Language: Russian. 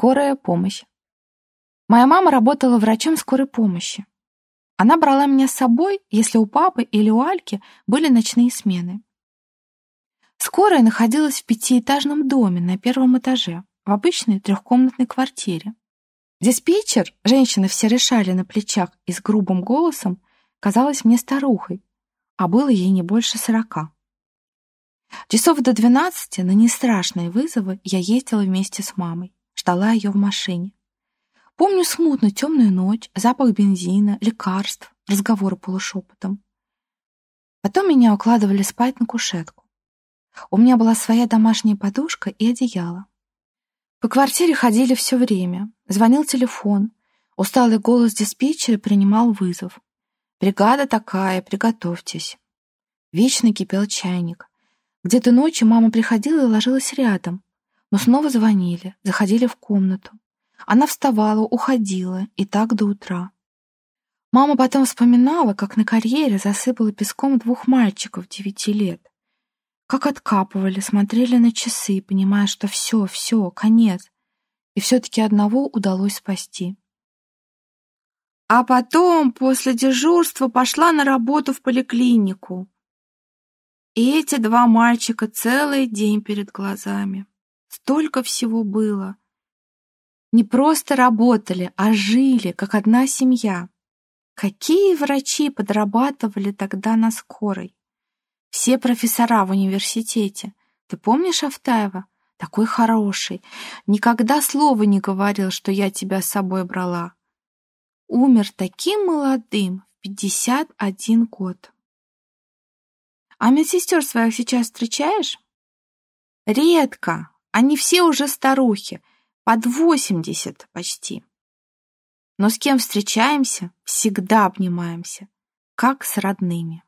Скорая помощь. Моя мама работала врачом скорой помощи. Она брала меня с собой, если у папы или у Альки были ночные смены. Скорая находилась в пятиэтажном доме на первом этаже, в обычной трехкомнатной квартире. Диспетчер, женщина в серой шале на плечах и с грубым голосом, казалась мне старухой, а было ей не больше сорока. Часов до двенадцати на нестрашные вызовы я ездила вместе с мамой, ждала ее в машине. Помню смутно темную ночь, запах бензина, лекарств, разговоры полушепотом. Потом меня укладывали спать на кушетку. У меня была своя домашняя подушка и одеяло. По квартире ходили все время. Звонил телефон. Усталый голос диспетчера принимал вызов. «Бригада такая, приготовьтесь». Вечно кипел чайник. Где-то ночью мама приходила и ложилась рядом. Но снова звонили, заходили в комнату. Она вставала, уходила, и так до утра. Мама потом вспоминала, как на карьере засыпала песком двух мальчиков девяти лет. Как откапывали, смотрели на часы, понимая, что все, все, конец. И все-таки одного удалось спасти. А потом, после дежурства, пошла на работу в поликлинику. И эти два мальчика целый день перед глазами. Столько всего было. Не просто работали, а жили, как одна семья. Какие врачи подрабатывали тогда на скорой? Все профессора в университете. Ты помнишь Автаева? Такой хороший. Никогда слова не говорил, что я тебя с собой брала. Умер таким молодым, в 51 год. А медсестер своих сейчас встречаешь? Редко. Они все уже старухи, под 80 почти. Но с кем встречаемся, всегда обнимаемся, как с родными.